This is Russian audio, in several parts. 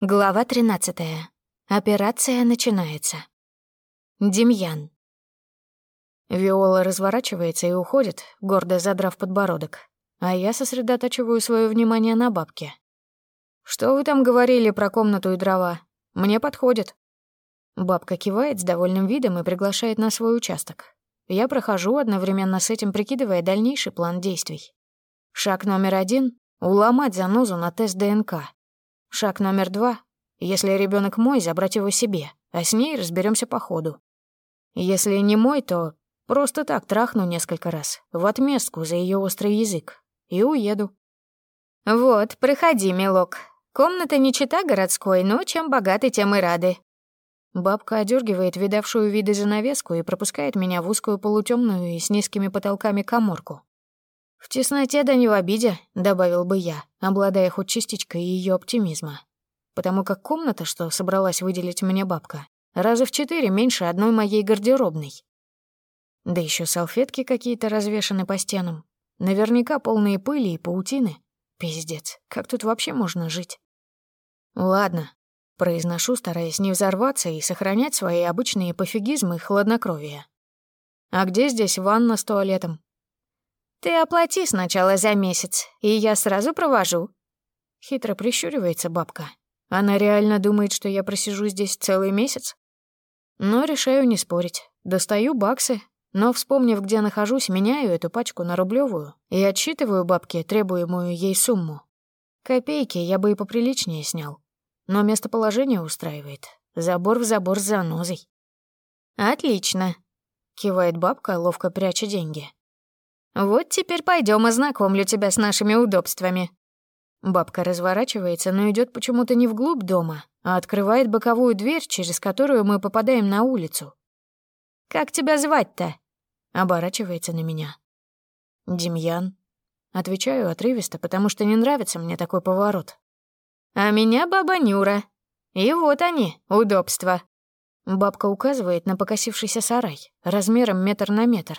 Глава 13. Операция начинается. Демьян. Виола разворачивается и уходит, гордо задрав подбородок, а я сосредотачиваю свое внимание на бабке. «Что вы там говорили про комнату и дрова? Мне подходит». Бабка кивает с довольным видом и приглашает на свой участок. Я прохожу, одновременно с этим прикидывая дальнейший план действий. Шаг номер один — уломать занозу на тест ДНК. Шаг номер два. Если ребенок мой, забрать его себе, а с ней разберемся по ходу. Если не мой, то просто так трахну несколько раз, в отместку за ее острый язык, и уеду. «Вот, проходи, милок. Комната не чита городской, но чем богаты, тем и рады». Бабка одергивает видавшую виды занавеску и пропускает меня в узкую полутемную и с низкими потолками коморку. «В тесноте да не в обиде», — добавил бы я, обладая хоть частичкой ее оптимизма. Потому как комната, что собралась выделить мне бабка, раза в четыре меньше одной моей гардеробной. Да еще салфетки какие-то развешаны по стенам. Наверняка полные пыли и паутины. Пиздец, как тут вообще можно жить? Ладно, произношу, стараясь не взорваться и сохранять свои обычные пофигизмы и хладнокровие. А где здесь ванна с туалетом? «Ты оплати сначала за месяц, и я сразу провожу». Хитро прищуривается бабка. Она реально думает, что я просижу здесь целый месяц? Но решаю не спорить. Достаю баксы, но, вспомнив, где нахожусь, меняю эту пачку на рублевую и отсчитываю бабке требуемую ей сумму. Копейки я бы и поприличнее снял. Но местоположение устраивает. Забор в забор с занозой. «Отлично», — кивает бабка, ловко пряча деньги. Вот теперь пойдем ознакомлю тебя с нашими удобствами». Бабка разворачивается, но идет почему-то не вглубь дома, а открывает боковую дверь, через которую мы попадаем на улицу. «Как тебя звать-то?» Оборачивается на меня. «Демьян». Отвечаю отрывисто, потому что не нравится мне такой поворот. «А меня баба Нюра. И вот они, удобства». Бабка указывает на покосившийся сарай, размером метр на метр,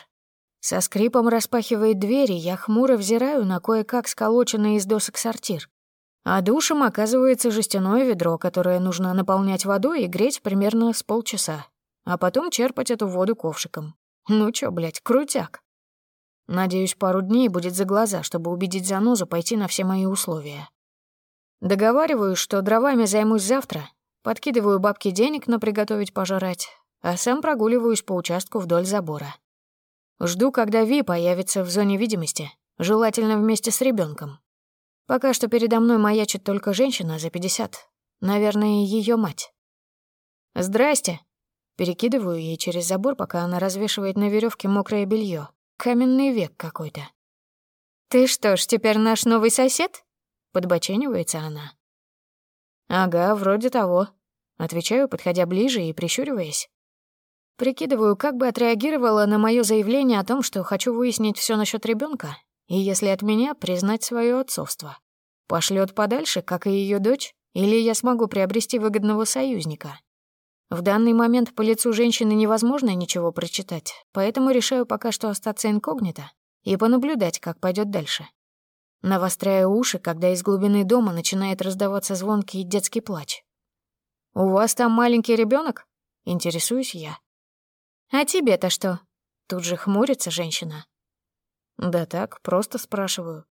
со скрипом распахивает двери, я хмуро взираю на кое-как сколоченный из досок сортир. А душем оказывается жестяное ведро, которое нужно наполнять водой и греть примерно с полчаса, а потом черпать эту воду ковшиком. Ну чё, блядь, крутяк. Надеюсь, пару дней будет за глаза, чтобы убедить занозу пойти на все мои условия. Договариваюсь, что дровами займусь завтра, подкидываю бабке денег на приготовить пожрать, а сам прогуливаюсь по участку вдоль забора. Жду, когда Ви появится в зоне видимости, желательно вместе с ребенком. Пока что передо мной маячит только женщина за 50. Наверное, ее мать. «Здрасте!» Перекидываю ей через забор, пока она развешивает на веревке мокрое белье. Каменный век какой-то. «Ты что ж, теперь наш новый сосед?» Подбоченивается она. «Ага, вроде того». Отвечаю, подходя ближе и прищуриваясь. Прикидываю, как бы отреагировала на мое заявление о том, что хочу выяснить все насчет ребенка, и если от меня признать свое отцовство. Пошлет подальше, как и ее дочь, или я смогу приобрести выгодного союзника. В данный момент по лицу женщины невозможно ничего прочитать, поэтому решаю пока что остаться инкогнито и понаблюдать, как пойдет дальше. Навостряю уши, когда из глубины дома начинает раздаваться звонкий детский плач. «У вас там маленький ребенок? Интересуюсь я. «А тебе-то что?» Тут же хмурится женщина. «Да так, просто спрашиваю».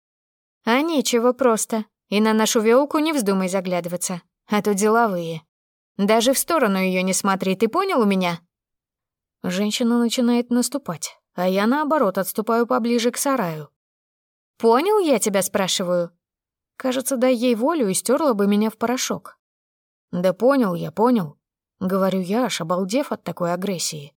«А нечего просто. И на нашу вёлку не вздумай заглядываться. А то деловые. Даже в сторону её не смотри, ты понял у меня?» Женщина начинает наступать, а я, наоборот, отступаю поближе к сараю. «Понял, я тебя спрашиваю?» Кажется, дай ей волю и стерла бы меня в порошок. «Да понял я, понял», — говорю я, аж обалдев от такой агрессии.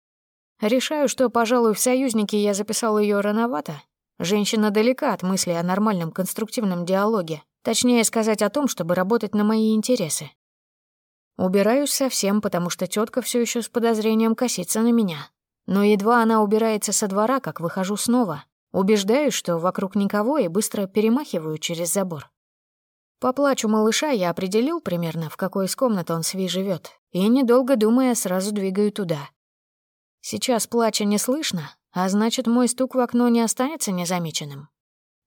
Решаю, что, пожалуй, в союзники я записал ее рановато. Женщина далека от мысли о нормальном конструктивном диалоге. Точнее сказать о том, чтобы работать на мои интересы. Убираюсь совсем, потому что тетка все еще с подозрением косится на меня. Но едва она убирается со двора, как выхожу снова. Убеждаюсь, что вокруг никого, и быстро перемахиваю через забор. По плачу малыша я определил примерно, в какой из комнат он сви живет, и, недолго думая, сразу двигаю туда. Сейчас плача не слышно, а значит, мой стук в окно не останется незамеченным.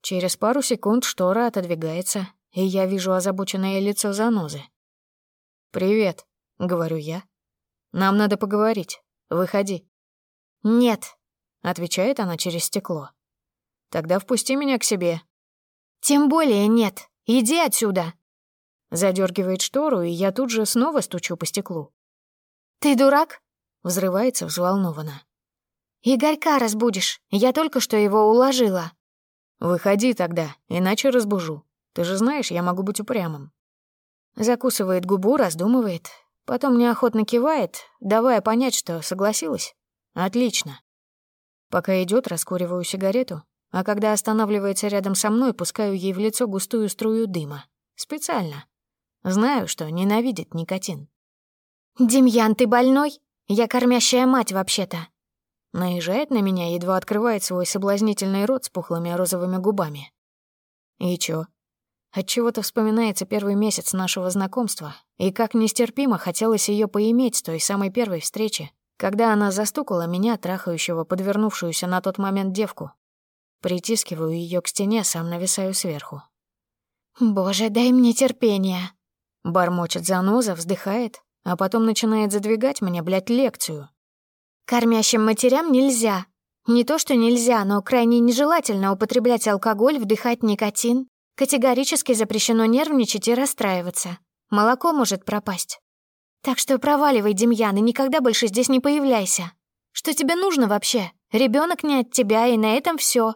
Через пару секунд штора отодвигается, и я вижу озабоченное лицо занозы. «Привет», — говорю я. «Нам надо поговорить. Выходи». «Нет», — отвечает она через стекло. «Тогда впусти меня к себе». «Тем более нет. Иди отсюда». Задергивает штору, и я тут же снова стучу по стеклу. «Ты дурак?» — взрывается взволнованно. «Игорька разбудишь. Я только что его уложила». «Выходи тогда, иначе разбужу. Ты же знаешь, я могу быть упрямым». Закусывает губу, раздумывает, потом неохотно кивает, давая понять, что согласилась. «Отлично». Пока идет, раскуриваю сигарету, а когда останавливается рядом со мной, пускаю ей в лицо густую струю дыма. Специально. Знаю, что ненавидит никотин. «Демьян, ты больной? Я кормящая мать вообще-то». Наезжает на меня, едва открывает свой соблазнительный рот с пухлыми розовыми губами. И чё? Отчего-то вспоминается первый месяц нашего знакомства, и как нестерпимо хотелось ее поиметь с той самой первой встречи, когда она застукала меня, трахающего подвернувшуюся на тот момент девку. Притискиваю ее к стене, сам нависаю сверху. «Боже, дай мне терпения!» Бормочет заноза, вздыхает, а потом начинает задвигать мне, блядь, лекцию. «Кормящим матерям нельзя. Не то, что нельзя, но крайне нежелательно употреблять алкоголь, вдыхать никотин. Категорически запрещено нервничать и расстраиваться. Молоко может пропасть. Так что проваливай, Демьян, и никогда больше здесь не появляйся. Что тебе нужно вообще? Ребенок не от тебя, и на этом все.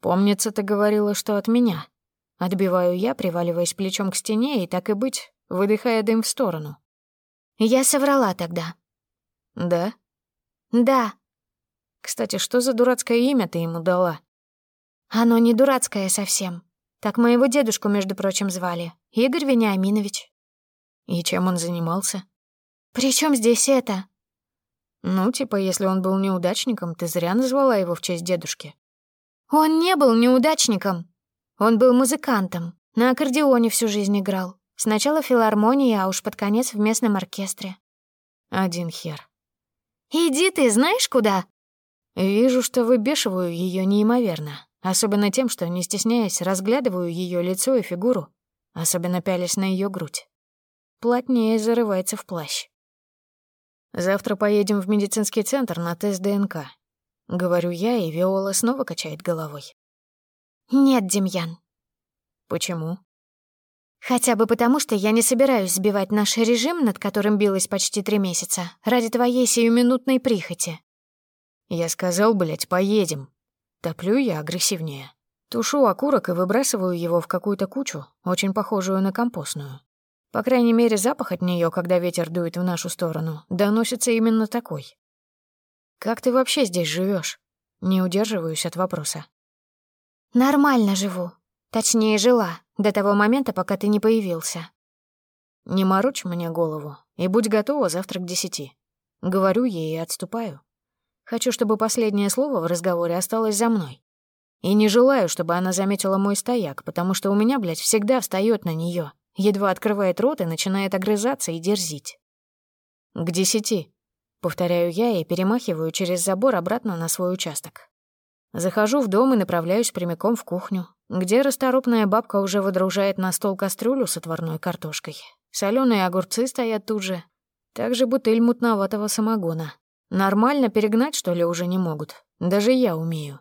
Помнится, ты говорила, что от меня. Отбиваю я, приваливаясь плечом к стене, и так и быть, выдыхая дым в сторону. Я соврала тогда. Да? Да. Кстати, что за дурацкое имя ты ему дала? Оно не дурацкое совсем. Так моего дедушку, между прочим, звали. Игорь Вениаминович. И чем он занимался? «При чем здесь это?» «Ну, типа, если он был неудачником, ты зря назвала его в честь дедушки». «Он не был неудачником. Он был музыкантом. На аккордеоне всю жизнь играл. Сначала в филармонии, а уж под конец в местном оркестре». «Один хер». «Иди ты знаешь куда?» «Вижу, что выбешиваю ее неимоверно. Особенно тем, что, не стесняясь, разглядываю ее лицо и фигуру, особенно пялясь на ее грудь плотнее зарывается в плащ. «Завтра поедем в медицинский центр на тест ДНК», — говорю я, и Виола снова качает головой. «Нет, Демьян». «Почему?» «Хотя бы потому, что я не собираюсь сбивать наш режим, над которым билась почти три месяца, ради твоей сиюминутной прихоти». «Я сказал, блядь, поедем». Топлю я агрессивнее. Тушу окурок и выбрасываю его в какую-то кучу, очень похожую на компостную. По крайней мере, запах от нее, когда ветер дует в нашу сторону, доносится именно такой. «Как ты вообще здесь живешь? Не удерживаюсь от вопроса. «Нормально живу. Точнее, жила, до того момента, пока ты не появился». «Не морочь мне голову и будь готова завтра к десяти». Говорю ей и отступаю. Хочу, чтобы последнее слово в разговоре осталось за мной. И не желаю, чтобы она заметила мой стояк, потому что у меня, блядь, всегда встает на нее, едва открывает рот и начинает огрызаться и дерзить. «К десяти», — повторяю я и перемахиваю через забор обратно на свой участок. Захожу в дом и направляюсь прямиком в кухню, где расторопная бабка уже выдружает на стол кастрюлю с отварной картошкой. Соленые огурцы стоят тут же. Также бутыль мутноватого самогона. Нормально перегнать, что ли, уже не могут. Даже я умею.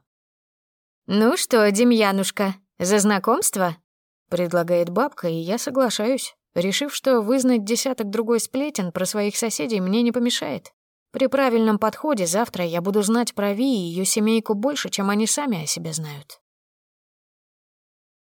«Ну что, Демьянушка, за знакомство?» Предлагает бабка, и я соглашаюсь, решив, что вызнать десяток другой сплетен про своих соседей мне не помешает. При правильном подходе завтра я буду знать про Ви и ее семейку больше, чем они сами о себе знают.